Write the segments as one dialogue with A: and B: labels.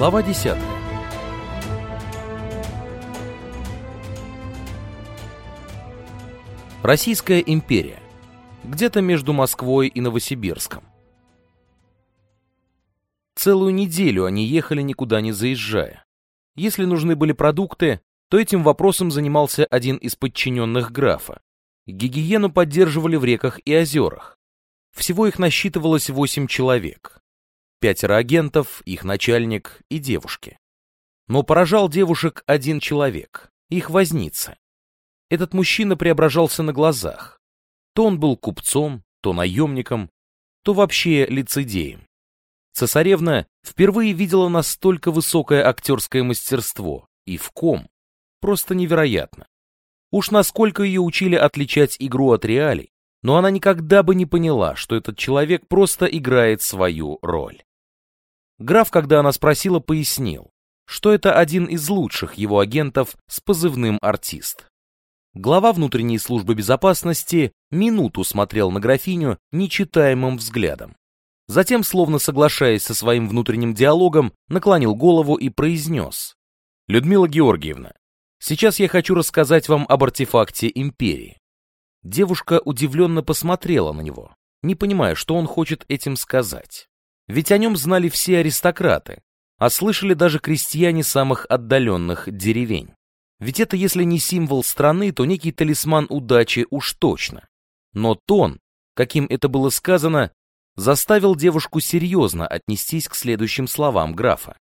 A: Глава 10. Российская империя. Где-то между Москвой и Новосибирском. Целую неделю они ехали никуда не заезжая. Если нужны были продукты, то этим вопросом занимался один из подчиненных графа. Гигиену поддерживали в реках и озерах. Всего их насчитывалось восемь человек. Пятеро агентов, их начальник и девушки. Но поражал девушек один человек, их возница. Этот мужчина преображался на глазах. То он был купцом, то наемником, то вообще лицедеем. Цесаревна впервые видела настолько высокое актерское мастерство, и в ком. Просто невероятно. Уж насколько ее учили отличать игру от реалий, но она никогда бы не поняла, что этот человек просто играет свою роль. Граф, когда она спросила, пояснил, что это один из лучших его агентов с позывным «Артист». Глава внутренней службы безопасности минуту смотрел на графиню нечитаемым взглядом. Затем, словно соглашаясь со своим внутренним диалогом, наклонил голову и произнес. «Людмила Георгиевна, сейчас я хочу рассказать вам об артефакте Империи». Девушка удивленно посмотрела на него, не понимая, что он хочет этим сказать. Ведь о нем знали все аристократы, а слышали даже крестьяне самых отдаленных деревень. Ведь это если не символ страны, то некий талисман удачи уж точно. Но тон, каким это было сказано, заставил девушку серьезно отнестись к следующим словам графа.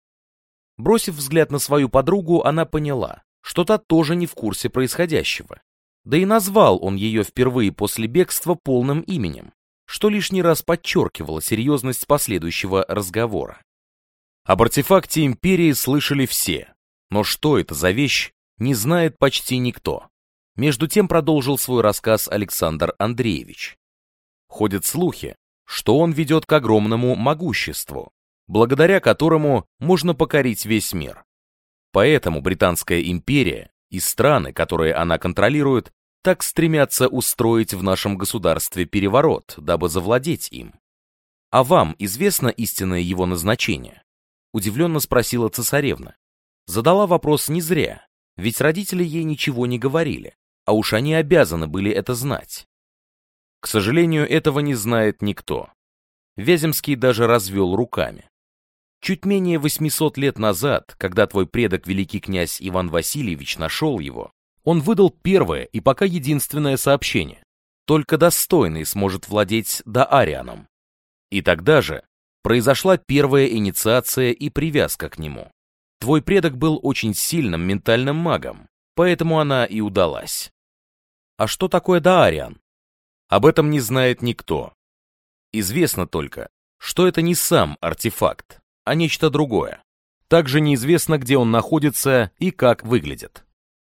A: Бросив взгляд на свою подругу, она поняла, что та тоже не в курсе происходящего. Да и назвал он ее впервые после бегства полным именем, что лишний раз подчеркивало серьезность последующего разговора. Об артефакте Империи слышали все, но что это за вещь, не знает почти никто. Между тем продолжил свой рассказ Александр Андреевич. Ходят слухи, что он ведет к огромному могуществу, благодаря которому можно покорить весь мир. Поэтому Британская империя и страны, которые она контролирует, так стремятся устроить в нашем государстве переворот, дабы завладеть им. А вам известно истинное его назначение? Удивленно спросила цесаревна. Задала вопрос не зря, ведь родители ей ничего не говорили, а уж они обязаны были это знать. К сожалению, этого не знает никто. Вяземский даже развел руками. Чуть менее 800 лет назад, когда твой предок великий князь Иван Васильевич нашел его, он выдал первое и пока единственное сообщение. Только достойный сможет владеть Даарианом. И тогда же произошла первая инициация и привязка к нему. Твой предок был очень сильным ментальным магом, поэтому она и удалась. А что такое Даариан? Об этом не знает никто. Известно только, что это не сам артефакт, а нечто другое. Также неизвестно, где он находится и как выглядит.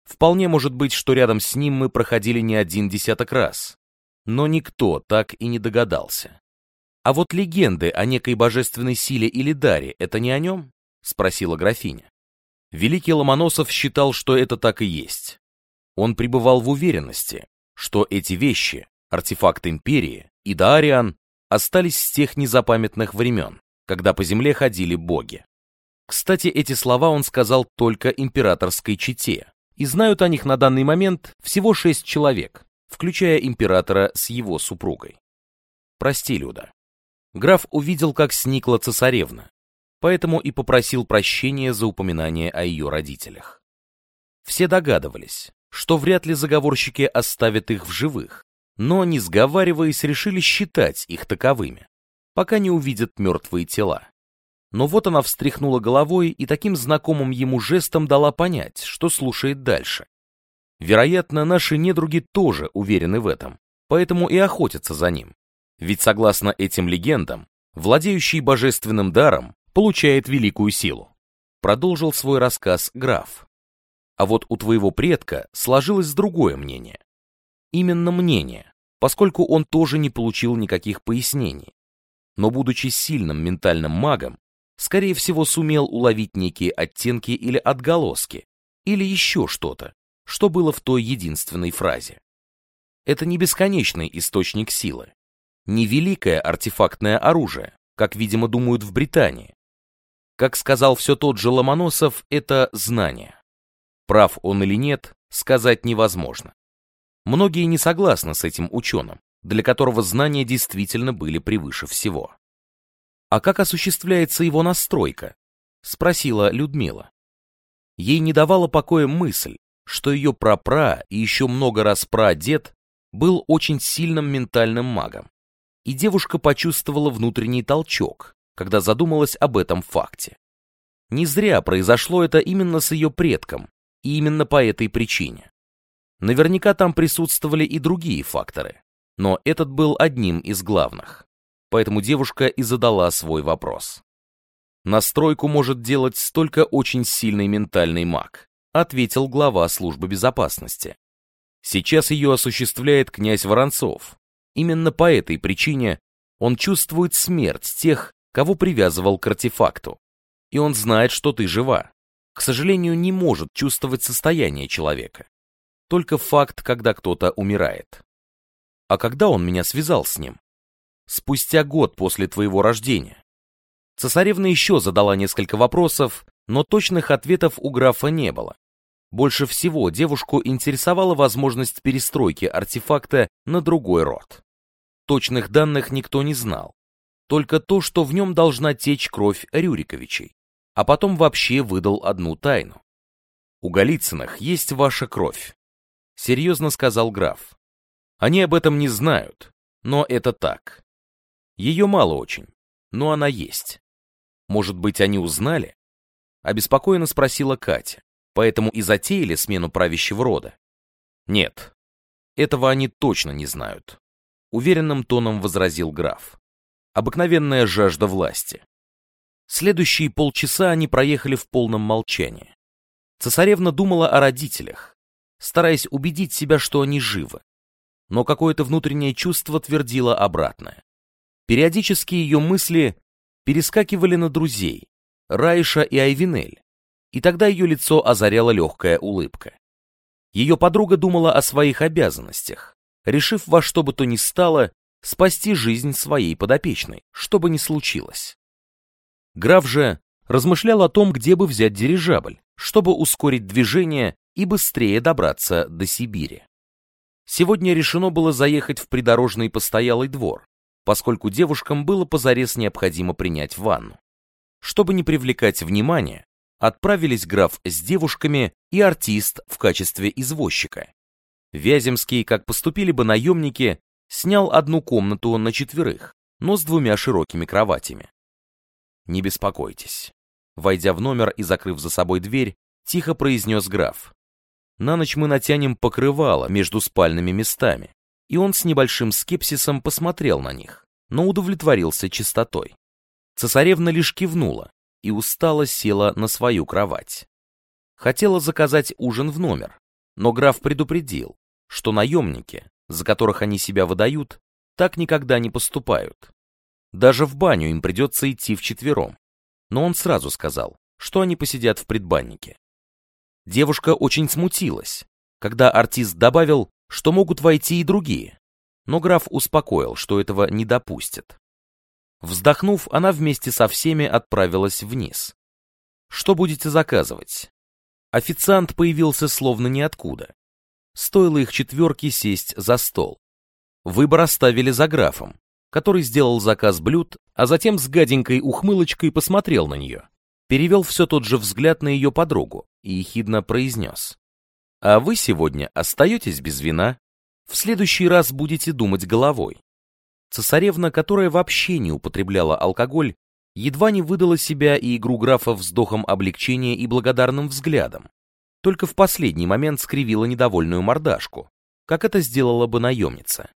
A: Вполне может быть, что рядом с ним мы проходили не один десяток раз. Но никто так и не догадался. А вот легенды о некой божественной силе или даре — это не о нем? Спросила графиня. Великий Ломоносов считал, что это так и есть. Он пребывал в уверенности, что эти вещи артефакт империи и Даариан остались с тех незапамятных времен, когда по земле ходили боги. Кстати, эти слова он сказал только императорской чете, и знают о них на данный момент всего шесть человек, включая императора с его супругой. Прости, Люда. Граф увидел, как сникла цесаревна, поэтому и попросил прощения за упоминание о ее родителях. Все догадывались, что вряд ли заговорщики оставят их в живых, но, не сговариваясь, решили считать их таковыми, пока не увидят мертвые тела. Но вот она встряхнула головой и таким знакомым ему жестом дала понять, что слушает дальше. Вероятно, наши недруги тоже уверены в этом, поэтому и охотятся за ним. Ведь согласно этим легендам, владеющий божественным даром получает великую силу. Продолжил свой рассказ граф. А вот у твоего предка сложилось другое мнение. Именно мнение, поскольку он тоже не получил никаких пояснений. Но будучи сильным ментальным магом, скорее всего сумел уловить некие оттенки или отголоски, или еще что-то, что было в той единственной фразе. Это не бесконечный источник силы, не великое артефактное оружие, как, видимо, думают в Британии. Как сказал все тот же Ломоносов, это знание. Прав он или нет, сказать невозможно. Многие не согласны с этим ученым, для которого знания действительно были превыше всего. «А как осуществляется его настройка?» — спросила Людмила. Ей не давала покоя мысль, что ее прапра и еще много раз прадед был очень сильным ментальным магом. И девушка почувствовала внутренний толчок, когда задумалась об этом факте. Не зря произошло это именно с ее предком, и именно по этой причине. Наверняка там присутствовали и другие факторы, но этот был одним из главных. Поэтому девушка и задала свой вопрос. Настройку может делать столько очень сильный ментальный маг, ответил глава службы безопасности. Сейчас ее осуществляет князь Воронцов. Именно по этой причине он чувствует смерть тех, кого привязывал к артефакту. И он знает, что ты жива. К сожалению, не может чувствовать состояние человека. Только факт, когда кто-то умирает. А когда он меня связал с ним? Спустя год после твоего рождения. Цесаревна еще задала несколько вопросов, но точных ответов у графа не было. Больше всего девушку интересовала возможность перестройки артефакта на другой род. Точных данных никто не знал. Только то, что в нем должна течь кровь Рюриковичей. А потом вообще выдал одну тайну. «У Голицыных есть ваша кровь», — серьезно сказал граф. «Они об этом не знают, но это так. Ее мало очень, но она есть. Может быть, они узнали?» Обеспокоенно спросила Катя поэтому и затеяли смену правящего рода. Нет, этого они точно не знают, уверенным тоном возразил граф. Обыкновенная жажда власти. Следующие полчаса они проехали в полном молчании. Цесаревна думала о родителях, стараясь убедить себя, что они живы. Но какое-то внутреннее чувство твердило обратное. Периодически ее мысли перескакивали на друзей, Райша и Айвинель, и тогда ее лицо озаряла легкая улыбка. Ее подруга думала о своих обязанностях, решив во что бы то ни стало спасти жизнь своей подопечной, что бы ни случилось. Граф же размышлял о том, где бы взять дирижабль, чтобы ускорить движение и быстрее добраться до Сибири. Сегодня решено было заехать в придорожный постоялый двор, поскольку девушкам было позарез необходимо принять ванну. Чтобы не привлекать внимания, отправились граф с девушками и артист в качестве извозчика. Вяземский, как поступили бы наемники, снял одну комнату на четверых, но с двумя широкими кроватями. «Не беспокойтесь». Войдя в номер и закрыв за собой дверь, тихо произнес граф. «На ночь мы натянем покрывало между спальными местами». И он с небольшим скепсисом посмотрел на них, но удовлетворился чистотой. Цесаревна лишь кивнула, и устало села на свою кровать. Хотела заказать ужин в номер, но граф предупредил, что наемники, за которых они себя выдают, так никогда не поступают. Даже в баню им придется идти вчетвером. Но он сразу сказал, что они посидят в предбаннике. Девушка очень смутилась, когда артист добавил, что могут войти и другие, но граф успокоил, что этого не допустят. Вздохнув, она вместе со всеми отправилась вниз. «Что будете заказывать?» Официант появился словно ниоткуда. Стоило их четверке сесть за стол. Выбор оставили за графом, который сделал заказ блюд, а затем с гаденькой ухмылочкой посмотрел на нее. Перевел все тот же взгляд на ее подругу и ехидно произнес. «А вы сегодня остаетесь без вина? В следующий раз будете думать головой. Цесаревна, которая вообще не употребляла алкоголь, едва не выдала себя и игру графа вздохом облегчения и благодарным взглядом. Только в последний момент скривила недовольную мордашку, как это сделала бы наемница.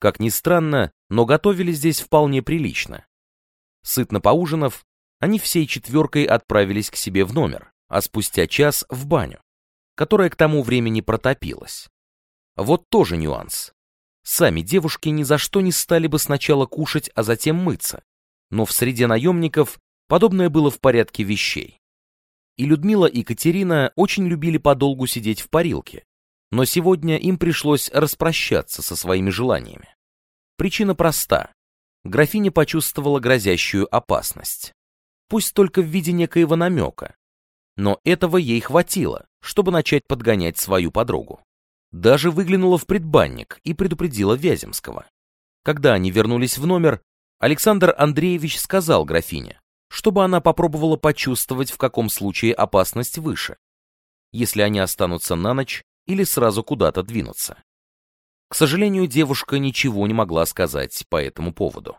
A: Как ни странно, но готовили здесь вполне прилично. Сытно поужинав, они всей четверкой отправились к себе в номер, а спустя час в баню, которая к тому времени протопилась. Вот тоже нюанс. Сами девушки ни за что не стали бы сначала кушать, а затем мыться. Но в среде наемников подобное было в порядке вещей. И Людмила и Катерина очень любили подолгу сидеть в парилке, но сегодня им пришлось распрощаться со своими желаниями. Причина проста. Графиня почувствовала грозящую опасность. пусть только в виде некоего намека. Но этого ей хватило, чтобы начать подгонять свою подругу. Даже выглянула в предбанник и предупредила Вяземского. Когда они вернулись в номер, Александр Андреевич сказал графине, чтобы она попробовала почувствовать, в каком случае опасность выше, если они останутся на ночь или сразу куда-то двинутся. К сожалению, девушка ничего не могла сказать по этому поводу.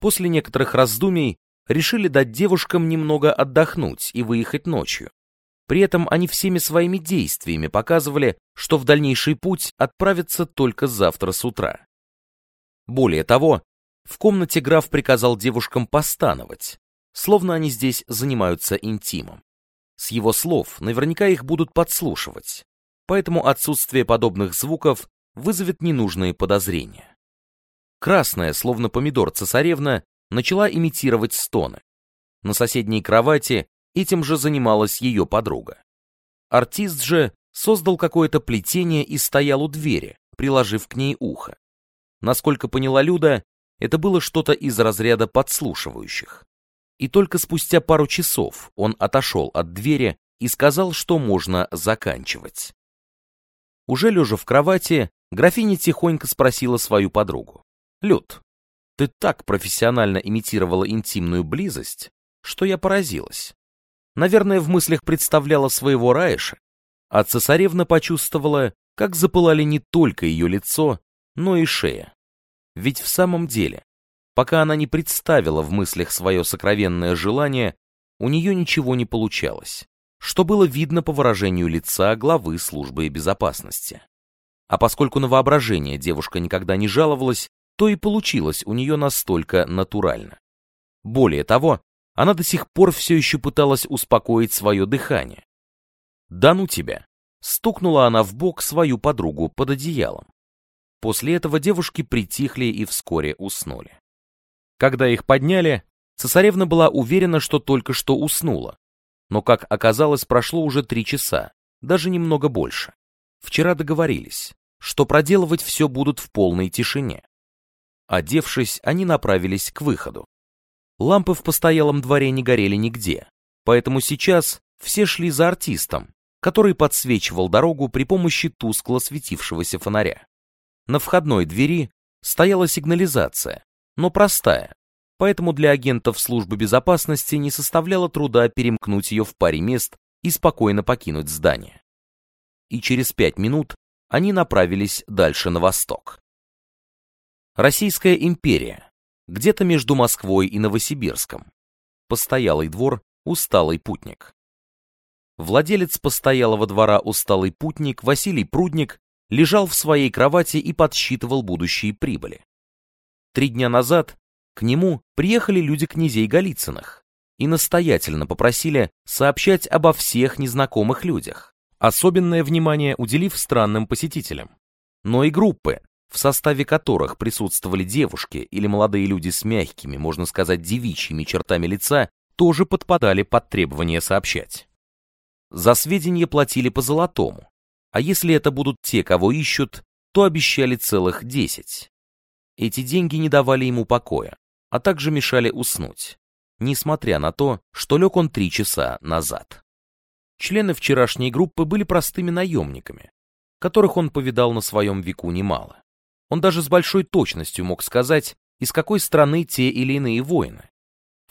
A: После некоторых раздумий решили дать девушкам немного отдохнуть и выехать ночью. При этом они всеми своими действиями показывали, что в дальнейший путь отправятся только завтра с утра. Более того, в комнате граф приказал девушкам постановать, словно они здесь занимаются интимом. С его слов наверняка их будут подслушивать, поэтому отсутствие подобных звуков вызовет ненужные подозрения. Красная, словно помидор цесаревна, начала имитировать стоны. На соседней кровати этим же занималась ее подруга. Артист же создал какое-то плетение и стоял у двери, приложив к ней ухо. Насколько поняла Люда, это было что-то из разряда подслушивающих. И только спустя пару часов он отошел от двери и сказал, что можно заканчивать. Уже лежа в кровати, графиня тихонько спросила свою подругу. «Люд, ты так профессионально имитировала интимную близость, что я поразилась. Наверное, в мыслях представляла своего Раиша, а цесаревна почувствовала, как запылали не только ее лицо, но и шея. Ведь в самом деле, пока она не представила в мыслях свое сокровенное желание, у нее ничего не получалось, что было видно по выражению лица главы службы безопасности. А поскольку на воображение девушка никогда не жаловалась, то и получилось у нее настолько натурально. Более того, она до сих пор все еще пыталась успокоить свое дыхание. «Да ну тебя!» — стукнула она в бок свою подругу под одеялом. После этого девушки притихли и вскоре уснули. Когда их подняли, цесаревна была уверена, что только что уснула. Но, как оказалось, прошло уже три часа, даже немного больше. Вчера договорились, что проделывать все будут в полной тишине. Одевшись, они направились к выходу. Лампы в постоялом дворе не горели нигде, поэтому сейчас все шли за артистом, который подсвечивал дорогу при помощи тускло светившегося фонаря. На входной двери стояла сигнализация, но простая, поэтому для агентов службы безопасности не составляло труда перемкнуть ее в паре мест и спокойно покинуть здание. И через пять минут они направились дальше на восток. Российская империя. Где-то между Москвой и Новосибирском. Постоялый двор «Усталый путник». Владелец постоялого двора «Усталый путник» Василий Прудник лежал в своей кровати и подсчитывал будущие прибыли. Три дня назад к нему приехали люди князей Голицыных и настоятельно попросили сообщать обо всех незнакомых людях, особенное внимание уделив странным посетителям. Но и группы, в составе которых присутствовали девушки или молодые люди с мягкими, можно сказать, девичьими чертами лица, тоже подпадали под требование сообщать. За сведения платили по золотому, а если это будут те, кого ищут, то обещали целых десять. Эти деньги не давали ему покоя, а также мешали уснуть, несмотря на то, что лег он три часа назад. Члены вчерашней группы были простыми наемниками, которых он повидал на своем веку немало. Он даже с большой точностью мог сказать, из какой страны те или иные воины.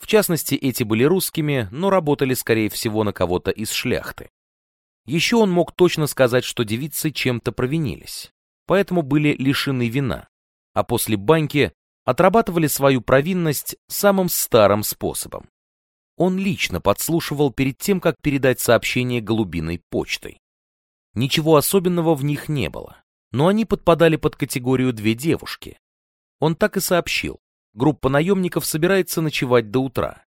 A: В частности, эти были русскими, но работали, скорее всего, на кого-то из шляхты. Еще он мог точно сказать, что девицы чем-то провинились, поэтому были лишены вина, а после баньки отрабатывали свою провинность самым старым способом. Он лично подслушивал перед тем, как передать сообщение голубиной почтой. Ничего особенного в них не было но они подпадали под категорию две девушки. Он так и сообщил, группа наемников собирается ночевать до утра.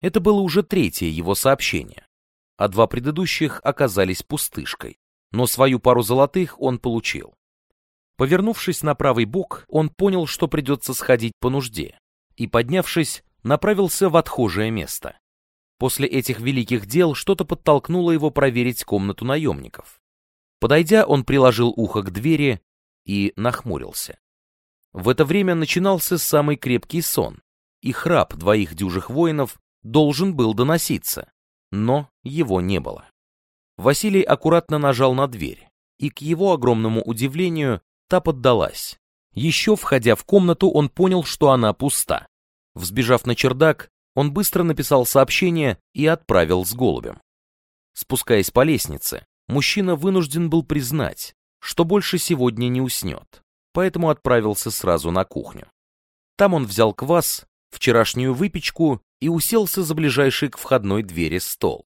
A: Это было уже третье его сообщение, а два предыдущих оказались пустышкой, но свою пару золотых он получил. Повернувшись на правый бок, он понял, что придется сходить по нужде, и, поднявшись, направился в отхожее место. После этих великих дел что-то подтолкнуло его проверить комнату наемников. Подойдя, он приложил ухо к двери и нахмурился. В это время начинался самый крепкий сон, и храп двоих дюжих воинов должен был доноситься, но его не было. Василий аккуратно нажал на дверь, и к его огромному удивлению та поддалась. Еще входя в комнату, он понял, что она пуста. Взбежав на чердак, он быстро написал сообщение и отправил с голубем. Спускаясь по лестнице, мужчина вынужден был признать, что больше сегодня не уснет, поэтому отправился сразу на кухню. Там он взял квас, вчерашнюю выпечку и уселся за ближайший к входной двери стол.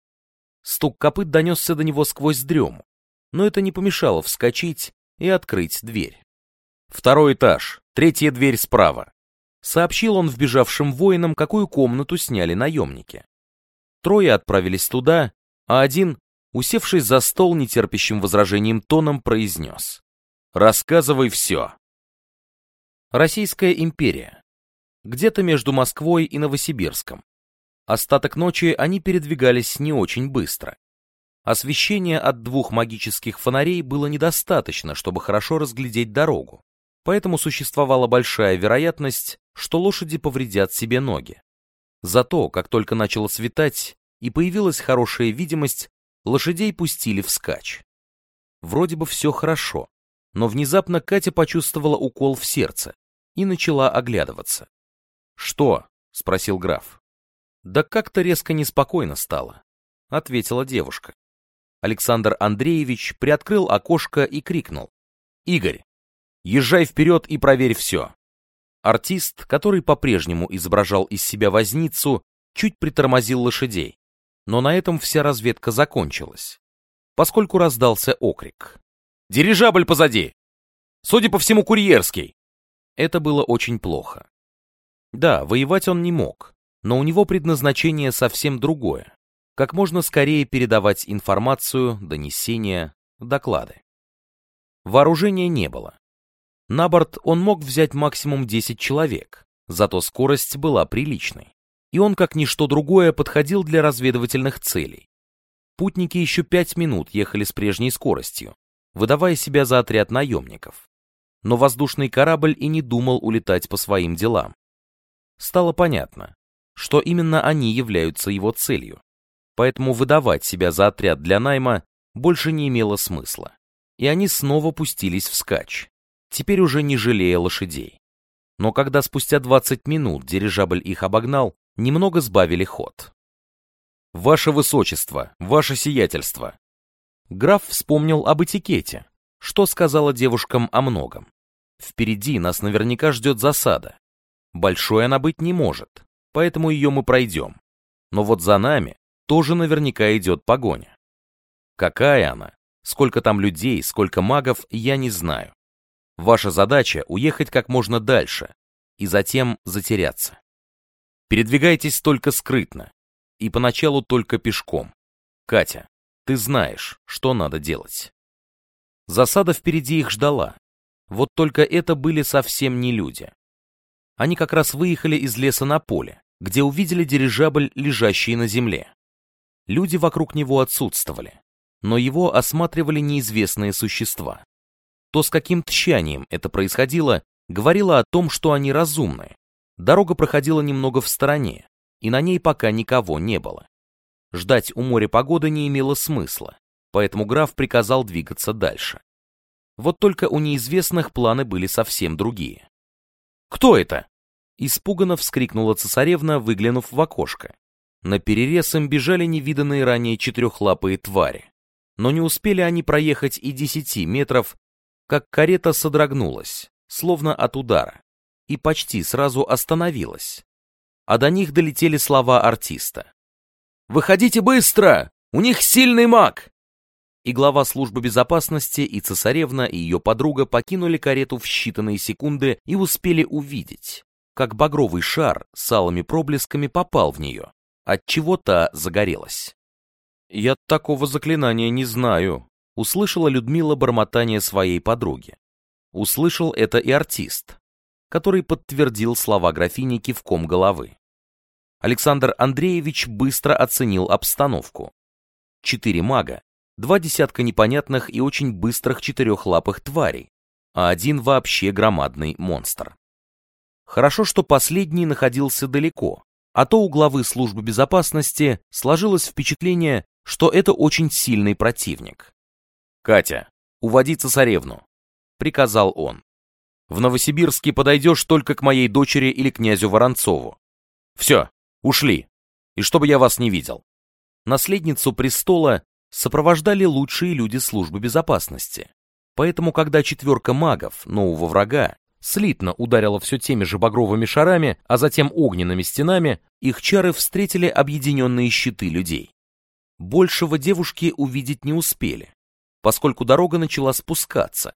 A: Стук копыт донесся до него сквозь дрему, но это не помешало вскочить и открыть дверь. «Второй этаж, третья дверь справа», — сообщил он вбежавшим воинам, какую комнату сняли наемники. Трое отправились туда, а один, усевшись за стол нетерпящим возражением тоном, произнес. «Рассказывай все». Российская империя. Где-то между Москвой и Новосибирском. Остаток ночи они передвигались не очень быстро. Освещения от двух магических фонарей было недостаточно, чтобы хорошо разглядеть дорогу, поэтому существовала большая вероятность, что лошади повредят себе ноги. Зато, как только начало светать и появилась хорошая видимость, лошадей пустили вскачь. Вроде бы все хорошо, но внезапно Катя почувствовала укол в сердце и начала оглядываться. «Что?» — спросил граф. «Да как-то резко неспокойно стало», — ответила девушка. Александр Андреевич приоткрыл окошко и крикнул. «Игорь, езжай вперед и проверь все». Артист, который по-прежнему изображал из себя возницу, чуть притормозил лошадей, но на этом вся разведка закончилась, поскольку раздался окрик. «Дирижабль позади! Судя по всему, курьерский!» Это было очень плохо. Да, воевать он не мог, но у него предназначение совсем другое как можно скорее передавать информацию, донесения, доклады. Вооружения не было. На борт он мог взять максимум 10 человек, зато скорость была приличной. И он, как ничто другое, подходил для разведывательных целей. Путники еще пять минут ехали с прежней скоростью, выдавая себя за отряд наемников. Но воздушный корабль и не думал улетать по своим делам. Стало понятно, что именно они являются его целью поэтому выдавать себя за отряд для найма больше не имело смысла. И они снова пустились вскачь, теперь уже не жалея лошадей. Но когда спустя 20 минут дирижабль их обогнал, немного сбавили ход. «Ваше высочество, ваше сиятельство!» Граф вспомнил об этикете, что сказала девушкам о многом. Впереди нас наверняка ждет засада. Большой она быть не может, поэтому ее мы пройдем. Но вот за нами тоже наверняка идет погоня. Какая она? Сколько там людей, сколько магов, я не знаю. Ваша задача — уехать как можно дальше и затем затеряться. Передвигайтесь только скрытно и поначалу только пешком. Катя, ты знаешь, что надо делать. Засада впереди их ждала. Вот только это были совсем не люди. Они как раз выехали из леса на поле, где увидели дирижабль, лежащий на земле. Люди вокруг него отсутствовали, но его осматривали неизвестные существа. То, с каким тщанием это происходило, говорило о том, что они разумны. Дорога проходила немного в стороне, и на ней пока никого не было. Ждать у моря погоды не имело смысла, поэтому граф приказал двигаться дальше. Вот только у неизвестных планы были совсем другие. «Кто это?» Испуганно вскрикнула цесаревна, выглянув в окошко. На перерез им бежали невиданные ранее четырехлапые твари. Но не успели они проехать и десяти метров, как карета содрогнулась, словно от удара, и почти сразу остановилась. А до них долетели слова артиста. «Выходите быстро! У них сильный маг!» И глава службы безопасности, и цесаревна, и ее подруга покинули карету в считанные секунды и успели увидеть, как багровый шар с алыми проблесками попал в нее от чего то загорелась. «Я такого заклинания не знаю», — услышала Людмила бормотание своей подруги. Услышал это и артист, который подтвердил слова графини кивком головы. Александр Андреевич быстро оценил обстановку. Четыре мага, два десятка непонятных и очень быстрых четырехлапых тварей, а один вообще громадный монстр. Хорошо, что последний находился далеко, а то у главы службы безопасности сложилось впечатление, что это очень сильный противник. «Катя, уводи цесаревну», — приказал он. «В Новосибирске подойдешь только к моей дочери или князю Воронцову. Все, ушли, и чтобы я вас не видел». Наследницу престола сопровождали лучшие люди службы безопасности. Поэтому, когда четверка магов, нового врага, слитно ударила все теми же багровыми шарами, а затем огненными стенами, их чары встретили объединенные щиты людей. Большего девушки увидеть не успели, поскольку дорога начала спускаться,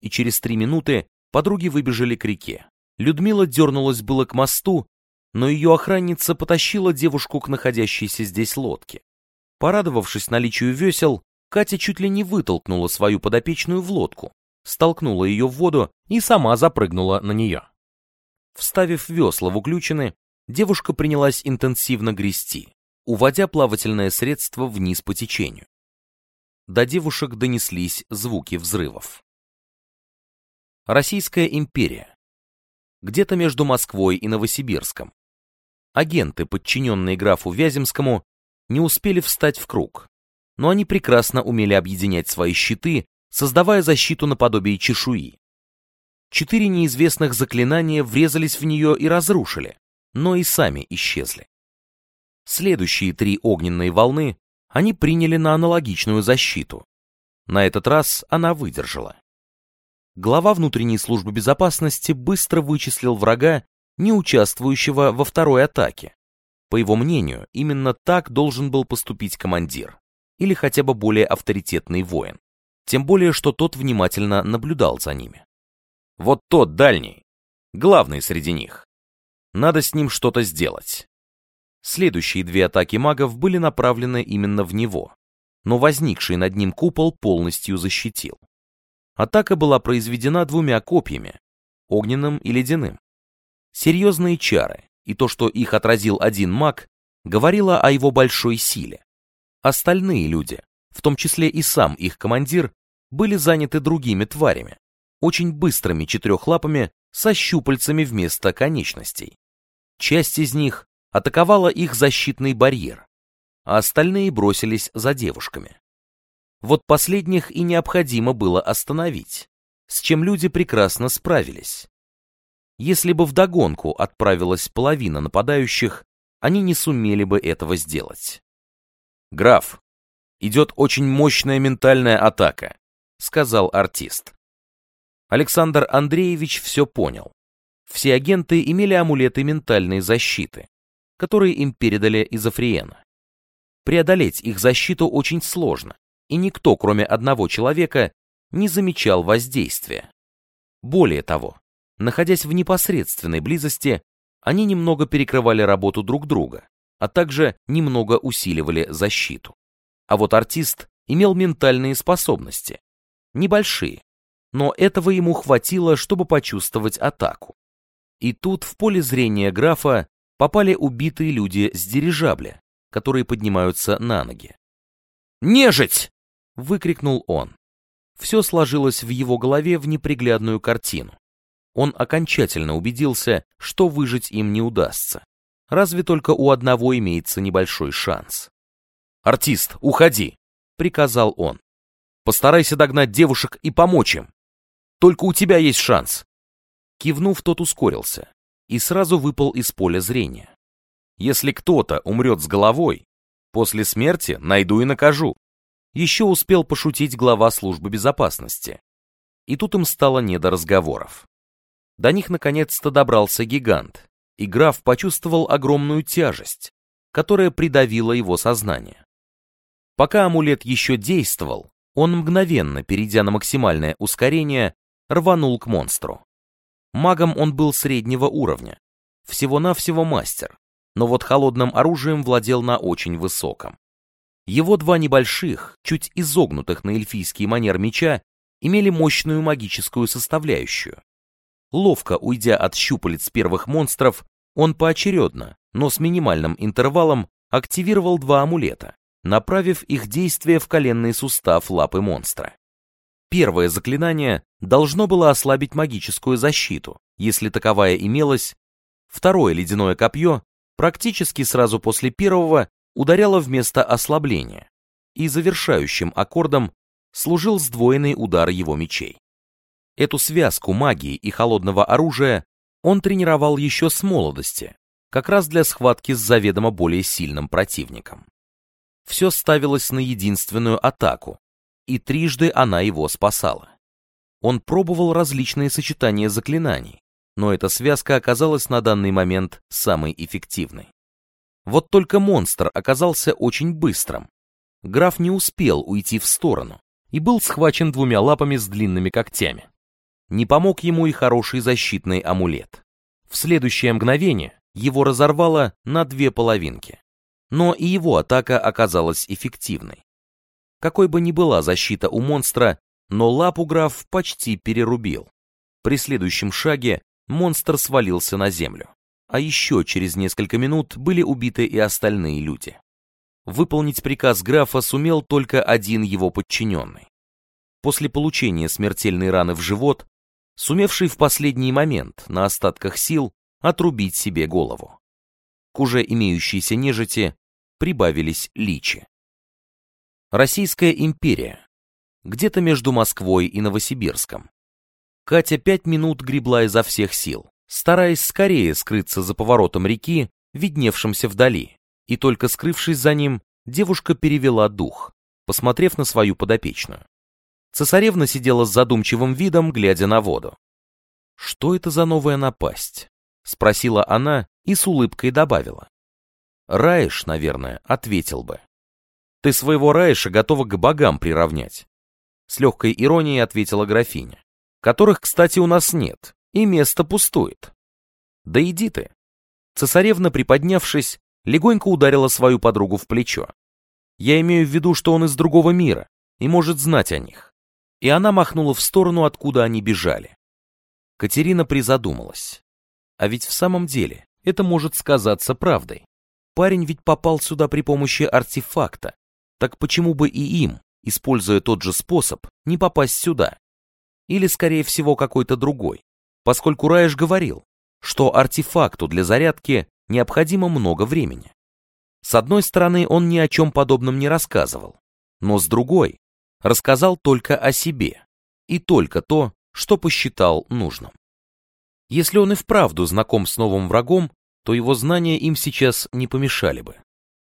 A: и через три минуты подруги выбежали к реке. Людмила дернулась было к мосту, но ее охранница потащила девушку к находящейся здесь лодке. Порадовавшись наличию весел, Катя чуть ли не вытолкнула свою подопечную в лодку, столкнула ее в воду и сама запрыгнула на нее. Вставив весла в уключины, девушка принялась интенсивно грести, уводя плавательное средство вниз по течению. До девушек донеслись звуки взрывов. Российская империя. Где-то между Москвой и Новосибирском. Агенты, подчиненные графу Вяземскому, не успели встать в круг, но они прекрасно умели объединять свои щиты, создавая защиту наподобие чешуи. Четыре неизвестных заклинания врезались в нее и разрушили, но и сами исчезли. Следующие три огненные волны они приняли на аналогичную защиту. На этот раз она выдержала. Глава внутренней службы безопасности быстро вычислил врага, не участвующего во второй атаке. По его мнению, именно так должен был поступить командир, или хотя бы более авторитетный воин. Тем более, что тот внимательно наблюдал за ними. Вот тот дальний, главный среди них. Надо с ним что-то сделать. Следующие две атаки магов были направлены именно в него, но возникший над ним купол полностью защитил. Атака была произведена двумя копьями, огненным и ледяным. Серьезные чары, и то, что их отразил один маг, говорило о его большой силе. Остальные люди, в том числе и сам их командир, были заняты другими тварями, очень быстрыми четырехлапами со щупальцами вместо конечностей. Часть из них атаковала их защитный барьер, а остальные бросились за девушками. Вот последних и необходимо было остановить, с чем люди прекрасно справились. Если бы вдогонку отправилась половина нападающих, они не сумели бы этого сделать. «Граф, идет очень мощная ментальная атака», — сказал артист. Александр Андреевич все понял. Все агенты имели амулеты ментальной защиты которые им передали из Африена. Преодолеть их защиту очень сложно, и никто, кроме одного человека, не замечал воздействия. Более того, находясь в непосредственной близости, они немного перекрывали работу друг друга, а также немного усиливали защиту. А вот артист имел ментальные способности. Небольшие, но этого ему хватило, чтобы почувствовать атаку. И тут в поле зрения графа попали убитые люди с дирижабля, которые поднимаются на ноги. «Нежить!» — выкрикнул он. Все сложилось в его голове в неприглядную картину. Он окончательно убедился, что выжить им не удастся. Разве только у одного имеется небольшой шанс. «Артист, уходи!» — приказал он. «Постарайся догнать девушек и помочь им. Только у тебя есть шанс!» Кивнув, тот ускорился и сразу выпал из поля зрения. Если кто-то умрет с головой, после смерти найду и накажу. Еще успел пошутить глава службы безопасности. И тут им стало не до разговоров. До них наконец-то добрался гигант, и граф почувствовал огромную тяжесть, которая придавила его сознание. Пока амулет еще действовал, он мгновенно, перейдя на максимальное ускорение, рванул к монстру. Магом он был среднего уровня, всего-навсего мастер, но вот холодным оружием владел на очень высоком. Его два небольших, чуть изогнутых на эльфийский манер меча, имели мощную магическую составляющую. Ловко уйдя от щупалец первых монстров, он поочередно, но с минимальным интервалом активировал два амулета, направив их действие в коленный сустав лапы монстра. Первое заклинание должно было ослабить магическую защиту, если таковая имелась. Второе ледяное копье Практически сразу после первого ударяла вместо ослабления, и завершающим аккордом служил сдвоенный удар его мечей. Эту связку магии и холодного оружия он тренировал еще с молодости, как раз для схватки с заведомо более сильным противником. Все ставилось на единственную атаку, и трижды она его спасала. Он пробовал различные сочетания заклинаний, но эта связка оказалась на данный момент самой эффективной. Вот только монстр оказался очень быстрым. Граф не успел уйти в сторону и был схвачен двумя лапами с длинными когтями. Не помог ему и хороший защитный амулет. В следующее мгновение его разорвало на две половинки. Но и его атака оказалась эффективной. Какой бы ни была защита у монстра, но лапу граф почти перерубил. При следующем шаге монстр свалился на землю. А еще через несколько минут были убиты и остальные люди. Выполнить приказ графа сумел только один его подчиненный. После получения смертельной раны в живот, сумевший в последний момент на остатках сил отрубить себе голову. К уже имеющейся нежити прибавились личи. Российская империя. Где-то между Москвой и Новосибирском. Катя пять минут гребла изо всех сил, стараясь скорее скрыться за поворотом реки, видневшимся вдали, и только скрывшись за ним, девушка перевела дух, посмотрев на свою подопечную. Цесаревна сидела с задумчивым видом, глядя на воду. «Что это за новая напасть?» — спросила она и с улыбкой добавила. Раиш, наверное, ответил бы. Ты своего Раиша готова к богам приравнять. С легкой иронией ответила графиня. Которых, кстати, у нас нет, и место пустует. Да иди ты. Цесаревна, приподнявшись, легонько ударила свою подругу в плечо. Я имею в виду, что он из другого мира и может знать о них. И она махнула в сторону, откуда они бежали. Катерина призадумалась. А ведь в самом деле это может сказаться правдой. Парень ведь попал сюда при помощи артефакта. Так почему бы и им, используя тот же способ, не попасть сюда? Или, скорее всего, какой-то другой? Поскольку Раеш говорил, что артефакту для зарядки необходимо много времени. С одной стороны, он ни о чем подобном не рассказывал, но с другой, рассказал только о себе, и только то, что посчитал нужным. Если он и вправду знаком с новым врагом, то его знания им сейчас не помешали бы.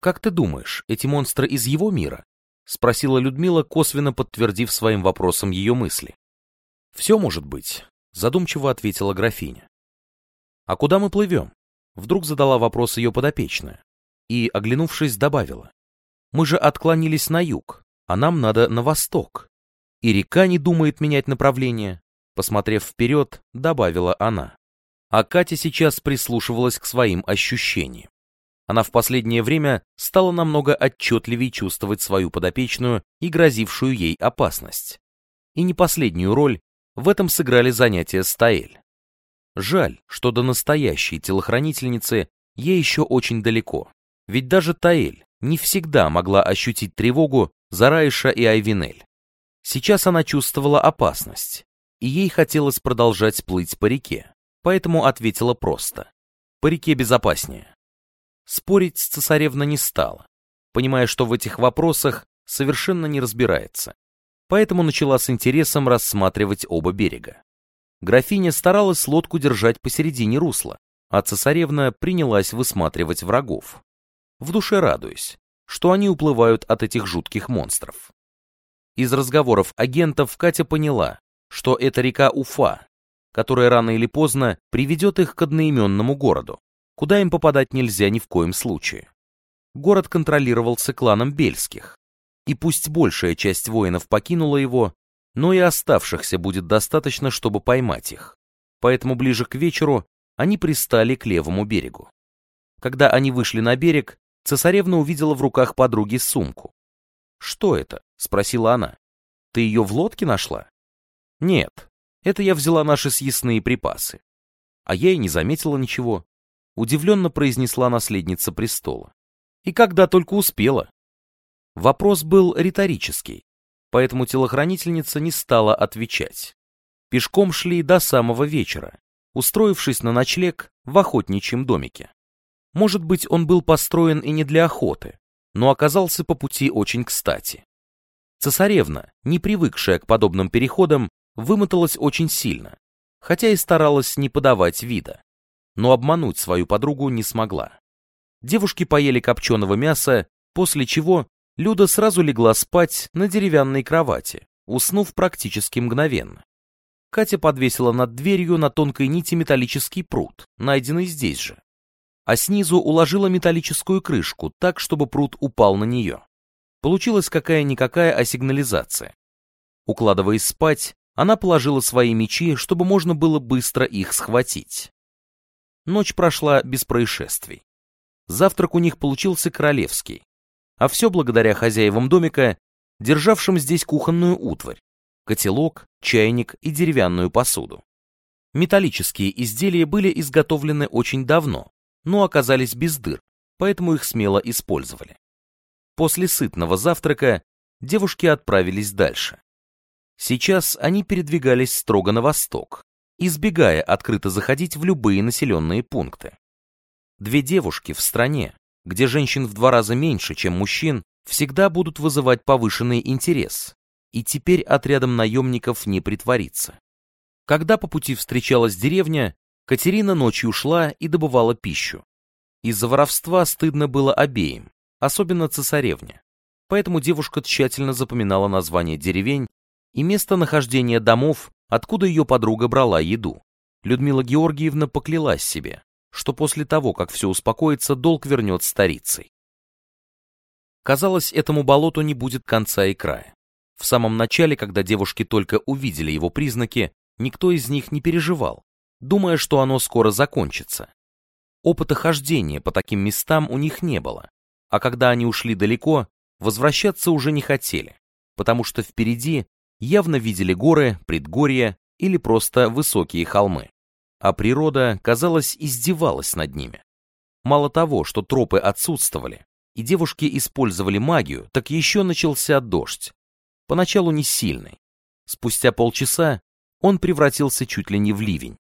A: «Как ты думаешь, эти монстры из его мира?» — спросила Людмила, косвенно подтвердив своим вопросом ее мысли. «Все может быть», — задумчиво ответила графиня. «А куда мы плывем?» — вдруг задала вопрос ее подопечная. И, оглянувшись, добавила. «Мы же отклонились на юг, а нам надо на восток. И река не думает менять направление», — посмотрев вперед, добавила она а Катя сейчас прислушивалась к своим ощущениям. Она в последнее время стала намного отчетливее чувствовать свою подопечную и грозившую ей опасность. И не последнюю роль в этом сыграли занятия с Таэль. Жаль, что до настоящей телохранительницы ей еще очень далеко, ведь даже Таэль не всегда могла ощутить тревогу за Раиша и Айвинель. Сейчас она чувствовала опасность, и ей хотелось продолжать плыть по реке поэтому ответила просто. По реке безопаснее. Спорить с цесаревна не стала, понимая, что в этих вопросах совершенно не разбирается. Поэтому начала с интересом рассматривать оба берега. Графиня старалась лодку держать посередине русла, а цесаревна принялась высматривать врагов. В душе радуясь, что они уплывают от этих жутких монстров. Из разговоров агентов Катя поняла, что это река Уфа, которая рано или поздно приведет их к одноименному городу, куда им попадать нельзя ни в коем случае. Город контролировался кланом Бельских, и пусть большая часть воинов покинула его, но и оставшихся будет достаточно, чтобы поймать их. Поэтому ближе к вечеру они пристали к левому берегу. Когда они вышли на берег, цесаревна увидела в руках подруги сумку. «Что это?» — спросила она. «Ты ее в лодке нашла?» «Нет, это я взяла наши съестные припасы. А я и не заметила ничего. Удивленно произнесла наследница престола. И когда только успела. Вопрос был риторический, поэтому телохранительница не стала отвечать. Пешком шли до самого вечера, устроившись на ночлег в охотничьем домике. Может быть, он был построен и не для охоты, но оказался по пути очень кстати. Цесаревна, не привыкшая к подобным переходам, вымоталась очень сильно, хотя и старалась не подавать вида, но обмануть свою подругу не смогла. Девушки поели копченого мяса, после чего Люда сразу легла спать на деревянной кровати, уснув практически мгновенно. Катя подвесила над дверью на тонкой нити металлический пруд, найденный здесь же. А снизу уложила металлическую крышку так, чтобы пруд упал на нее. Получилась какая-никакая асигнализация. Укладываясь спать, она положила свои мечи, чтобы можно было быстро их схватить. Ночь прошла без происшествий. Завтрак у них получился королевский, а все благодаря хозяевам домика, державшим здесь кухонную утварь, котелок, чайник и деревянную посуду. Металлические изделия были изготовлены очень давно, но оказались без дыр, поэтому их смело использовали. После сытного завтрака девушки отправились дальше. Сейчас они передвигались строго на восток, избегая открыто заходить в любые населенные пункты. Две девушки в стране, где женщин в два раза меньше, чем мужчин, всегда будут вызывать повышенный интерес, и теперь отрядом наемников не притвориться. Когда по пути встречалась деревня, Катерина ночью ушла и добывала пищу. Из-за воровства стыдно было обеим, особенно цесаревне. Поэтому девушка тщательно запоминала названия деревень и местонахождение домов, откуда ее подруга брала еду. Людмила Георгиевна поклялась себе, что после того, как все успокоится, долг вернет старицей. Казалось, этому болоту не будет конца и края. В самом начале, когда девушки только увидели его признаки, никто из них не переживал, думая, что оно скоро закончится. Опыта хождения по таким местам у них не было, а когда они ушли далеко, возвращаться уже не хотели, потому что впереди явно видели горы, предгорья или просто высокие холмы а природа, казалось, издевалась над ними. Мало того, что тропы отсутствовали, и девушки использовали магию, так еще начался дождь. Поначалу не сильный. Спустя полчаса он превратился чуть ли не в ливень.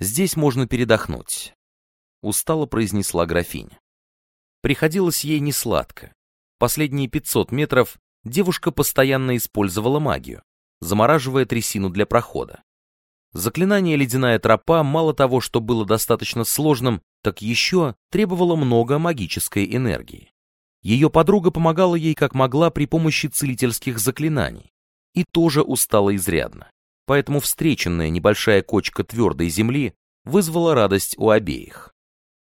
A: «Здесь можно передохнуть», — устало произнесла графиня. Приходилось ей не сладко. Последние 500 метров девушка постоянно использовала магию, замораживая трясину для прохода. Заклинание «Ледяная тропа» мало того, что было достаточно сложным, так еще требовало много магической энергии. Ее подруга помогала ей как могла при помощи целительских заклинаний и тоже устала изрядно. Поэтому встреченная небольшая кочка твердой земли вызвала радость у обеих.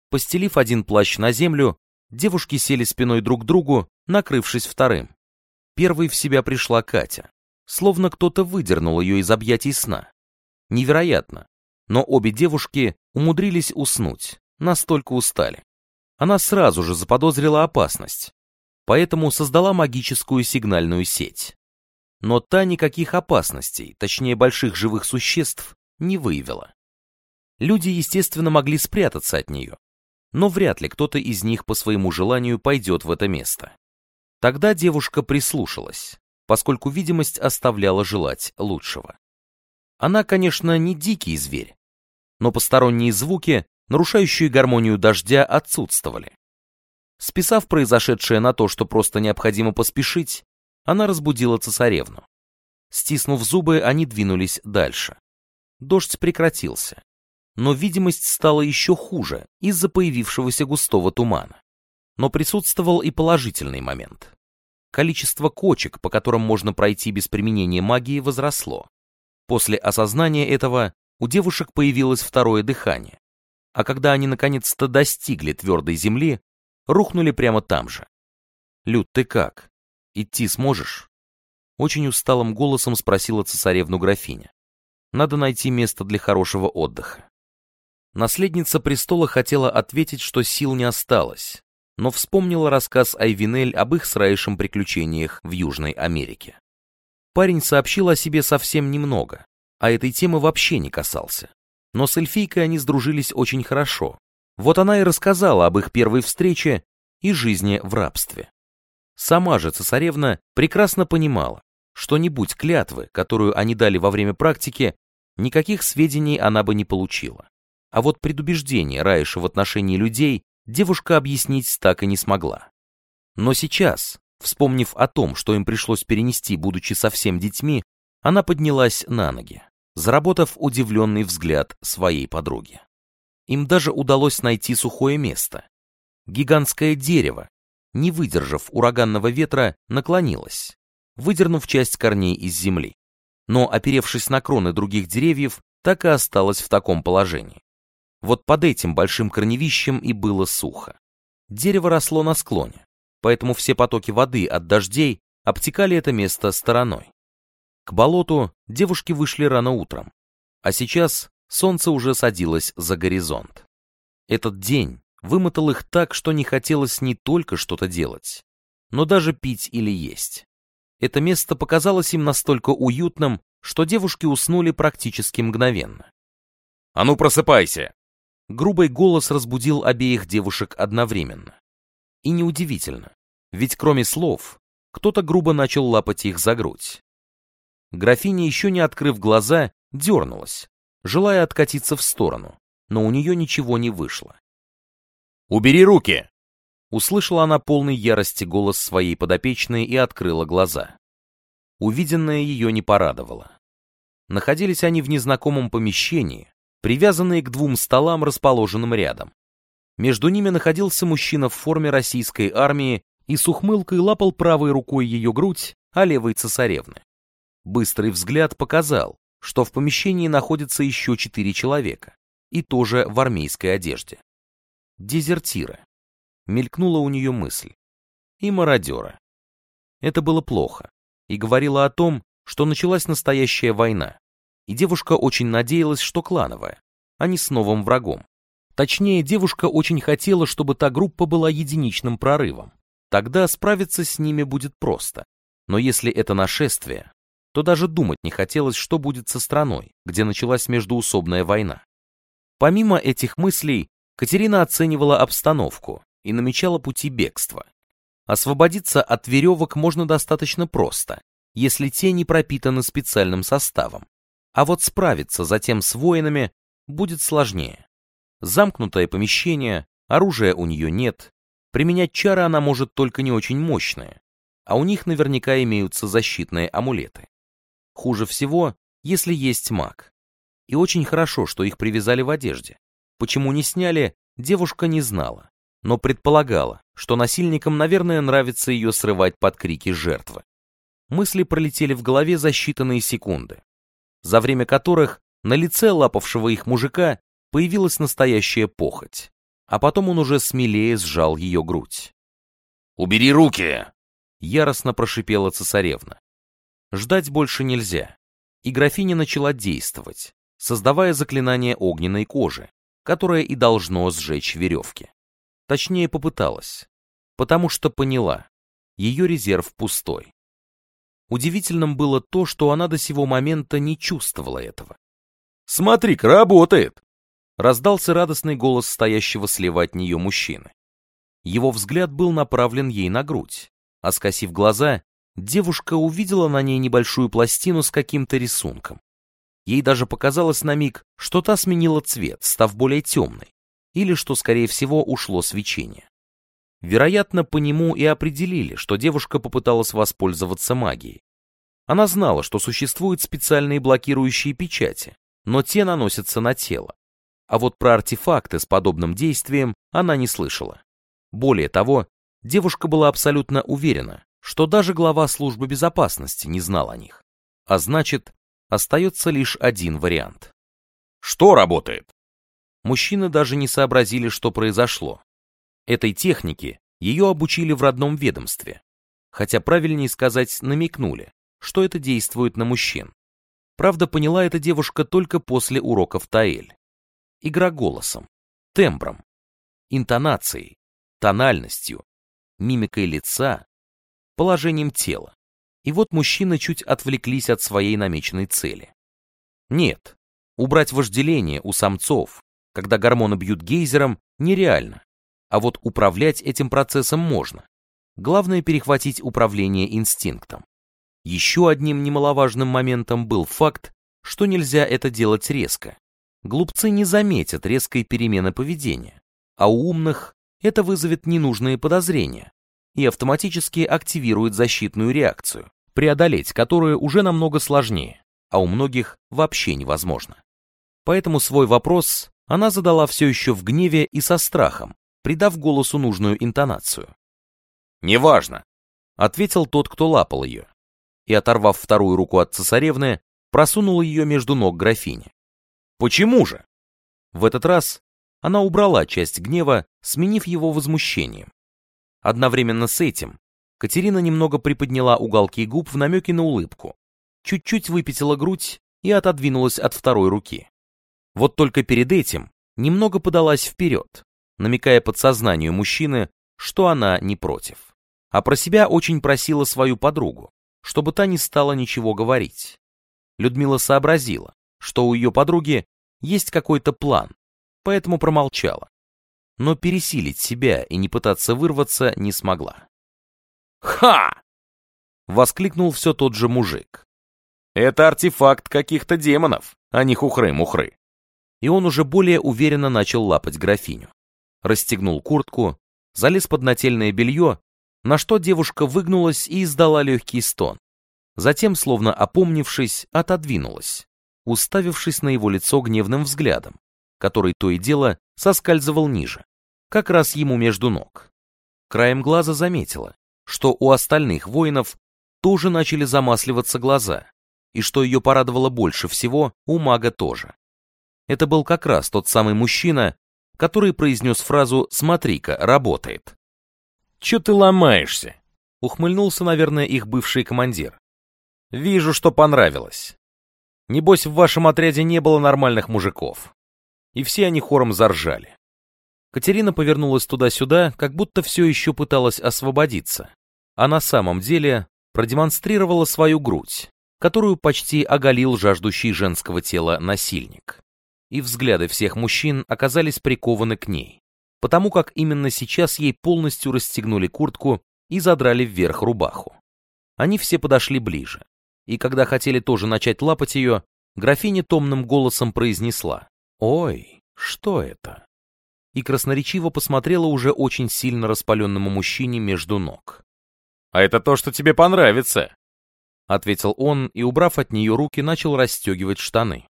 A: Постелив один плащ на землю, девушки сели спиной друг к другу, накрывшись вторым. Первой в себя пришла Катя, словно кто-то выдернул ее из объятий сна. Невероятно. Но обе девушки умудрились уснуть, настолько устали. Она сразу же заподозрила опасность, поэтому создала магическую сигнальную сеть. Но та никаких опасностей, точнее больших живых существ, не выявила. Люди, естественно, могли спрятаться от нее, но вряд ли кто-то из них по своему желанию пойдет в это место. Тогда девушка прислушалась, поскольку видимость оставляла желать лучшего. Она, конечно, не дикий зверь, но посторонние звуки, нарушающие гармонию дождя, отсутствовали. Списав произошедшее на то, что просто необходимо поспешить, она разбудила цесаревну. Стиснув зубы, они двинулись дальше. Дождь прекратился, но видимость стала еще хуже из-за появившегося густого тумана. Но присутствовал и положительный момент. Количество кочек, по которым можно пройти без применения магии, возросло. После осознания этого у девушек появилось второе дыхание, а когда они наконец-то достигли твердой земли, рухнули прямо там же. «Люд, ты как? Идти сможешь?» Очень усталым голосом спросила цесаревну графиня. «Надо найти место для хорошего отдыха». Наследница престола хотела ответить, что сил не осталось, но вспомнила рассказ Айвинель об их с Раишем приключениях в Южной Америке. Парень сообщил о себе совсем немного, а этой темы вообще не касался. Но с эльфийкой они сдружились очень хорошо. Вот она и рассказала об их первой встрече и жизни в рабстве. Сама же цесаревна прекрасно понимала, что не будь клятвы, которую они дали во время практики, никаких сведений она бы не получила. А вот предубеждение Раиша в отношении людей девушка объяснить так и не смогла. Но сейчас, вспомнив о том, что им пришлось перенести, будучи совсем детьми, она поднялась на ноги, заработав удивленный взгляд своей подруги. Им даже удалось найти сухое место. Гигантское дерево, не выдержав ураганного ветра, наклонилось, выдернув часть корней из земли. Но, оперевшись на кроны других деревьев, так и осталось в таком положении. Вот под этим большим корневищем и было сухо. Дерево росло на склоне, поэтому все потоки воды от дождей обтекали это место стороной. К болоту девушки вышли рано утром, а сейчас солнце уже садилось за горизонт. Этот день вымотал их так, что не хотелось не только что-то делать, но даже пить или есть. Это место показалось им настолько уютным, что девушки уснули практически мгновенно.
B: «А ну просыпайся!»
A: Грубый голос разбудил обеих девушек одновременно. И неудивительно, ведь кроме слов, кто-то грубо начал лапать их за грудь. Графиня, еще не открыв глаза, дернулась, желая откатиться в сторону, но у нее ничего не вышло.
B: «Убери руки!»
A: Услышала она полный ярости голос своей подопечной и открыла глаза. Увиденное ее не порадовало. Находились они в незнакомом помещении, привязанные к двум столам, расположенным рядом. Между ними находился мужчина в форме российской армии и с ухмылкой лапал правой рукой ее грудь, а левой цесаревны. Быстрый взгляд показал, что в помещении находится еще четыре человека, и тоже в армейской одежде. Дезертиры. Мелькнула у нее мысль. И мародера. Это было плохо, и говорило о том, что началась настоящая война, и девушка очень надеялась, что клановая, а не с новым врагом. Точнее, девушка очень хотела, чтобы та группа была единичным прорывом. Тогда справиться с ними будет просто. Но если это нашествие, то даже думать не хотелось, что будет со страной, где началась междуусобная война. Помимо этих мыслей, Катерина оценивала обстановку и намечала пути бегства. Освободиться от веревок можно достаточно просто, если те не пропитаны специальным составом. А вот справиться затем с воинами будет сложнее. Замкнутое помещение, оружия у нее нет, применять чары она может только не очень мощные, а у них наверняка имеются защитные амулеты. Хуже всего, если есть маг. И очень хорошо, что их привязали в одежде. Почему не сняли, девушка не знала, но предполагала, что насильникам, наверное, нравится ее срывать под крики жертвы. Мысли пролетели в голове за считанные секунды за время которых на лице лапавшего их мужика появилась настоящая похоть, а потом он уже смелее сжал ее грудь.
B: «Убери руки!»
A: — яростно прошипела цесаревна. Ждать больше нельзя, и графиня начала действовать, создавая заклинание огненной кожи, которое и должно сжечь веревки. Точнее, попыталась, потому что поняла, ее резерв пустой. Удивительным было то, что она до сего момента не чувствовала этого.
B: «Смотри-ка, работает!»
A: Раздался радостный голос стоящего слева от нее мужчины. Его взгляд был направлен ей на грудь, а скосив глаза, девушка увидела на ней небольшую пластину с каким-то рисунком. Ей даже показалось на миг, что та сменила цвет, став более темной, или что, скорее всего, ушло свечение. Вероятно, по нему и определили, что девушка попыталась воспользоваться магией. Она знала, что существуют специальные блокирующие печати, но те наносятся на тело. А вот про артефакты с подобным действием она не слышала. Более того, девушка была абсолютно уверена, что даже глава службы безопасности не знал о них. А значит, остается лишь один вариант.
B: Что работает?
A: Мужчины даже не сообразили, что произошло, Этой технике ее обучили в родном ведомстве, хотя правильнее сказать намекнули, что это действует на мужчин. Правда, поняла эта девушка только после уроков Таэль. Игра голосом, тембром, интонацией, тональностью, мимикой лица, положением тела. И вот мужчины чуть отвлеклись от своей намеченной цели. Нет, убрать вожделение у самцов, когда гормоны бьют гейзером, нереально. А вот управлять этим процессом можно. Главное перехватить управление инстинктом. Еще одним немаловажным моментом был факт, что нельзя это делать резко. Глупцы не заметят резкой перемены поведения, а у умных это вызовет ненужные подозрения и автоматически активирует защитную реакцию, преодолеть которую уже намного сложнее, а у многих вообще невозможно. Поэтому свой вопрос она задала все еще в гневе и со страхом, придав голосу нужную интонацию.
B: «Неважно», —
A: ответил тот, кто лапал ее, и, оторвав вторую руку от цесаревны, просунул ее между ног графини.
B: «Почему же?»
A: В этот раз она убрала часть гнева, сменив его возмущением. Одновременно с этим Катерина немного приподняла уголки губ в намеке на улыбку, чуть-чуть выпятила грудь и отодвинулась от второй руки. Вот только перед этим немного подалась вперед, намекая подсознанию мужчины, что она не против. А про себя очень просила свою подругу, чтобы та не стала ничего говорить. Людмила сообразила, что у ее подруги есть какой-то план, поэтому промолчала. Но пересилить себя и не пытаться вырваться не смогла.
B: «Ха!»
A: — воскликнул все тот же мужик.
B: «Это артефакт каких-то демонов, а не хухры-мухры».
A: И он уже более уверенно начал лапать графиню. Расстегнул куртку, залез под нательное белье, на что девушка выгнулась и издала легкий стон. Затем, словно опомнившись, отодвинулась, уставившись на его лицо гневным взглядом, который то и дело соскальзывал ниже, как раз ему между ног. Краем глаза заметила, что у остальных воинов тоже начали замасливаться глаза, и что ее порадовало больше всего, у мага тоже. Это был как раз тот самый мужчина, который произнес фразу «Смотри-ка, работает».
B: «Че ты ломаешься?»
A: — ухмыльнулся, наверное, их бывший командир.
B: «Вижу, что понравилось. Небось, в вашем отряде не было нормальных мужиков и все они хором заржали.
A: Катерина повернулась туда-сюда, как будто все еще пыталась освободиться, а на самом деле продемонстрировала свою грудь, которую почти оголил жаждущий женского тела насильник. И взгляды всех мужчин оказались прикованы к ней, потому как именно сейчас ей полностью расстегнули куртку и задрали вверх рубаху. Они все подошли ближе, и когда хотели тоже начать лапать ее, графиня томным голосом произнесла «Ой, что это?» И красноречиво посмотрела уже очень сильно распаленному мужчине между ног.
B: «А это то, что тебе понравится!»
A: Ответил он и, убрав от нее руки, начал расстегивать штаны.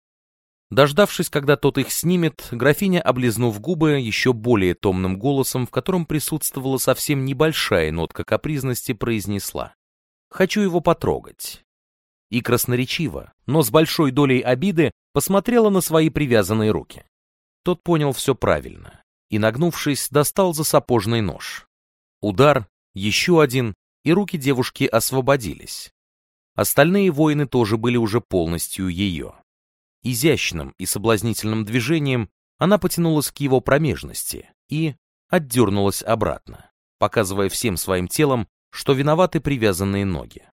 A: Дождавшись, когда тот их снимет, графиня, облизнув губы, еще более томным голосом, в котором присутствовала совсем небольшая нотка капризности, произнесла. «Хочу его потрогать». И красноречиво, но с большой долей обиды, посмотрела на свои привязанные руки. Тот понял все правильно и, нагнувшись, достал за сапожный нож. Удар, еще один, и руки девушки освободились. Остальные воины тоже были уже полностью ее. Изящным и соблазнительным движением она потянулась к его промежности и отдернулась обратно, показывая всем своим телом, что виноваты привязанные ноги.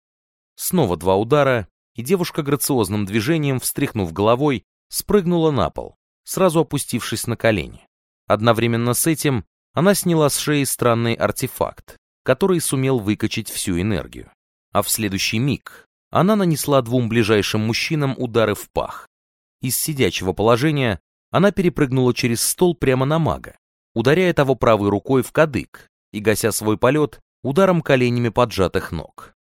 A: Снова два удара, и девушка грациозным движением, встряхнув головой, спрыгнула на пол, сразу опустившись на колени. Одновременно с этим она сняла с шеи странный артефакт, который сумел выкачать всю энергию. А в следующий миг она нанесла двум ближайшим мужчинам удары в пах. Из сидячего положения она перепрыгнула через стол прямо на мага, ударяя того правой рукой в кадык и гася свой полет ударом коленями поджатых ног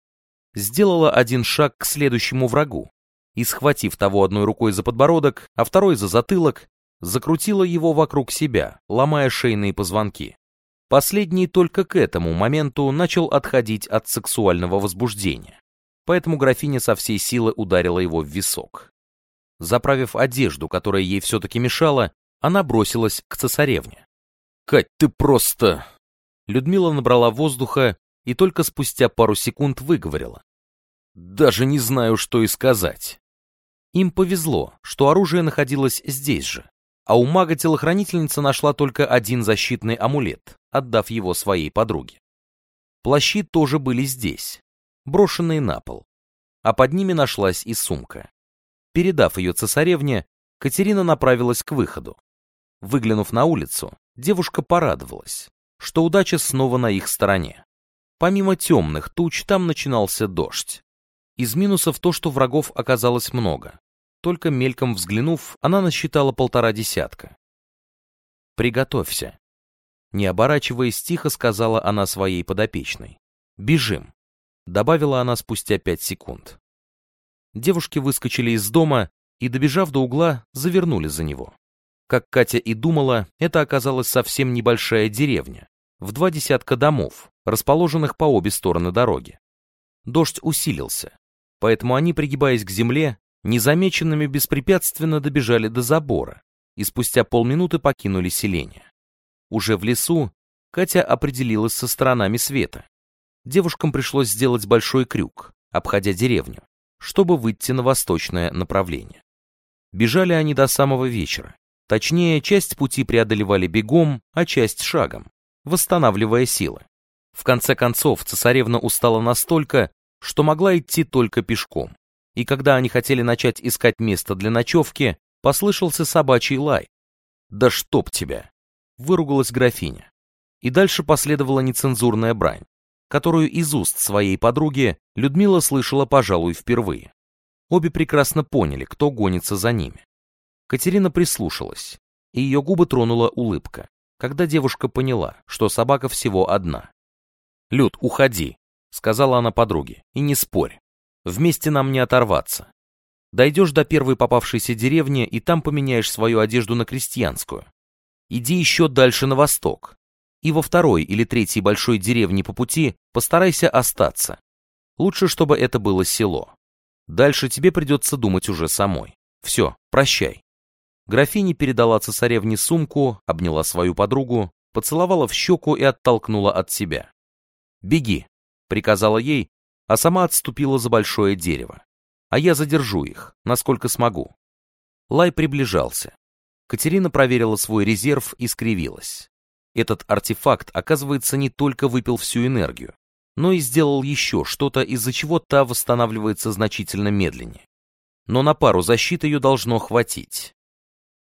A: сделала один шаг к следующему врагу и, схватив того одной рукой за подбородок, а второй за затылок, закрутила его вокруг себя, ломая шейные позвонки. Последний только к этому моменту начал отходить от сексуального возбуждения, поэтому графиня со всей силы ударила его в висок. Заправив одежду, которая ей все-таки мешала, она бросилась к цесаревне.
B: «Кать, ты просто...»
A: Людмила набрала воздуха и только спустя пару секунд выговорила.
B: «Даже не знаю, что и сказать».
A: Им повезло, что оружие находилось здесь же, а у мага-телохранительница нашла только один защитный амулет, отдав его своей подруге. Плащи тоже были здесь, брошенные на пол, а под ними нашлась и сумка. Передав ее цесаревне, Катерина направилась к выходу. Выглянув на улицу, девушка порадовалась, что удача снова на их стороне. Помимо темных туч, там начинался дождь. Из минусов то, что врагов оказалось много. Только мельком взглянув, она насчитала полтора десятка. «Приготовься», Не оборачиваясь, тихо сказала она своей подопечной. «Бежим», — добавила она спустя пять секунд. Девушки выскочили из дома и, добежав до угла, завернули за него. Как Катя и думала, это оказалась совсем небольшая деревня, в два десятка домов, расположенных по обе стороны дороги. Дождь усилился, поэтому они, пригибаясь к земле, незамеченными беспрепятственно добежали до забора и спустя полминуты покинули селение. Уже в лесу Катя определилась со сторонами света. Девушкам пришлось сделать большой крюк, обходя деревню, чтобы выйти на восточное направление. Бежали они до самого вечера. Точнее, часть пути преодолевали бегом, а часть шагом, восстанавливая силы. В конце концов, цесаревна устала настолько, что могла идти только пешком. И когда они хотели начать искать место для ночевки, послышался собачий лай. «Да чтоб тебя!» — выругалась графиня. И дальше последовала нецензурная брань, которую из уст своей подруги Людмила слышала, пожалуй, впервые. Обе прекрасно поняли, кто гонится за ними. Катерина прислушалась, и ее губы тронула улыбка, когда девушка поняла, что собака всего одна. «Люд, уходи», — сказала она подруге, — «и не спорь. Вместе нам не оторваться. Дойдешь до первой попавшейся деревни, и там поменяешь свою одежду на крестьянскую. Иди еще дальше на восток. И во второй или третьей большой деревне по пути постарайся остаться. Лучше, чтобы это было село. Дальше тебе придется думать уже самой. Все, прощай. Графиня передала цесаревне сумку, обняла свою подругу, поцеловала в щеку и оттолкнула от себя. «Беги», — приказала ей, а сама отступила за большое дерево. «А я задержу их, насколько смогу». Лай приближался. Катерина проверила свой резерв и скривилась. Этот артефакт, оказывается, не только выпил всю энергию, но и сделал еще что-то, из-за чего та восстанавливается значительно медленнее. Но на пару защит ее должно хватить.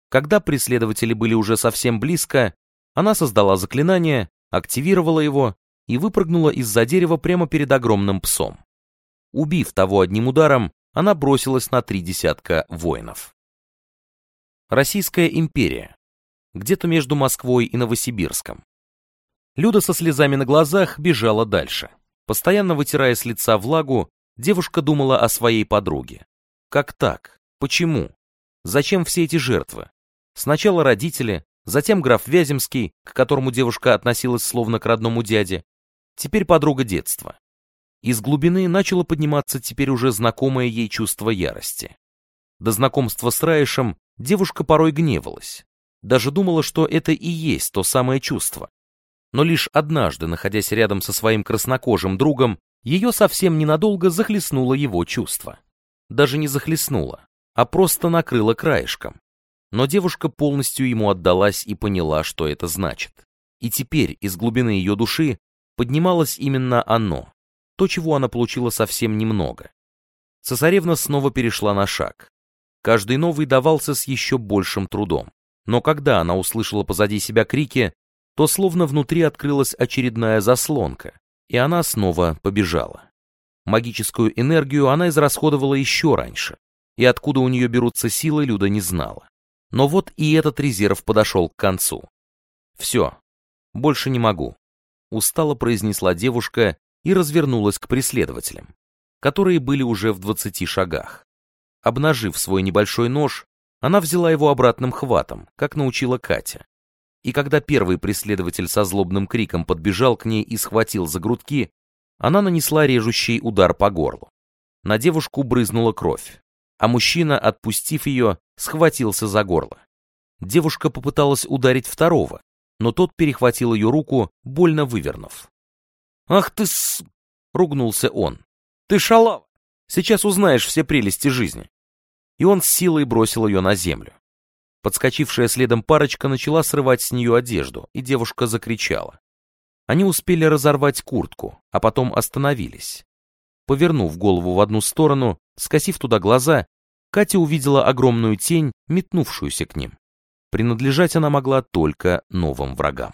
A: Когда преследователи были уже совсем близко, она создала заклинание, активировала его и выпрыгнула из-за дерева прямо перед огромным псом. Убив того одним ударом, она бросилась на три десятка воинов. Российская империя. Где-то между Москвой и Новосибирском. Люда со слезами на глазах бежала дальше. Постоянно вытирая с лица влагу, девушка думала о своей подруге. Как так? Почему? Зачем все эти жертвы? Сначала родители, затем граф Вяземский, к которому девушка относилась словно к родному дяде, теперь подруга детства. Из глубины начало подниматься теперь уже знакомое ей чувство ярости. До знакомства с Раишем девушка порой гневалась, даже думала, что это и есть то самое чувство. Но лишь однажды, находясь рядом со своим краснокожим другом, ее совсем ненадолго захлестнуло его чувство. Даже не захлестнуло, а просто накрыло краешком. Но девушка полностью ему отдалась и поняла, что это значит. И теперь из глубины ее души поднималось именно оно, то, чего она получила совсем немного. Цесаревна снова перешла на шаг. Каждый новый давался с еще большим трудом. Но когда она услышала позади себя крики, то словно внутри открылась очередная заслонка, и она снова побежала. Магическую энергию она израсходовала еще раньше, и откуда у нее берутся силы, Люда не знала. Но вот и этот резерв подошел к концу. «Все, больше не могу», — устало произнесла девушка и развернулась к преследователям, которые были уже в двадцати шагах. Обнажив свой небольшой нож, она взяла его обратным хватом, как научила Катя. И когда первый преследователь со злобным криком подбежал к ней и схватил за грудки, она нанесла режущий удар по горлу. На девушку брызнула кровь а мужчина, отпустив ее, схватился за горло. Девушка попыталась ударить второго, но тот перехватил ее руку, больно вывернув. «Ах ты с...» — ругнулся он. «Ты шалава! Сейчас узнаешь все прелести жизни!» И он с силой бросил ее на землю. Подскочившая следом парочка начала срывать с нее одежду, и девушка закричала. Они успели разорвать куртку, а потом остановились. Повернув голову в одну сторону, скосив туда глаза, Катя увидела огромную тень, метнувшуюся к ним. Принадлежать она могла только новым врагам.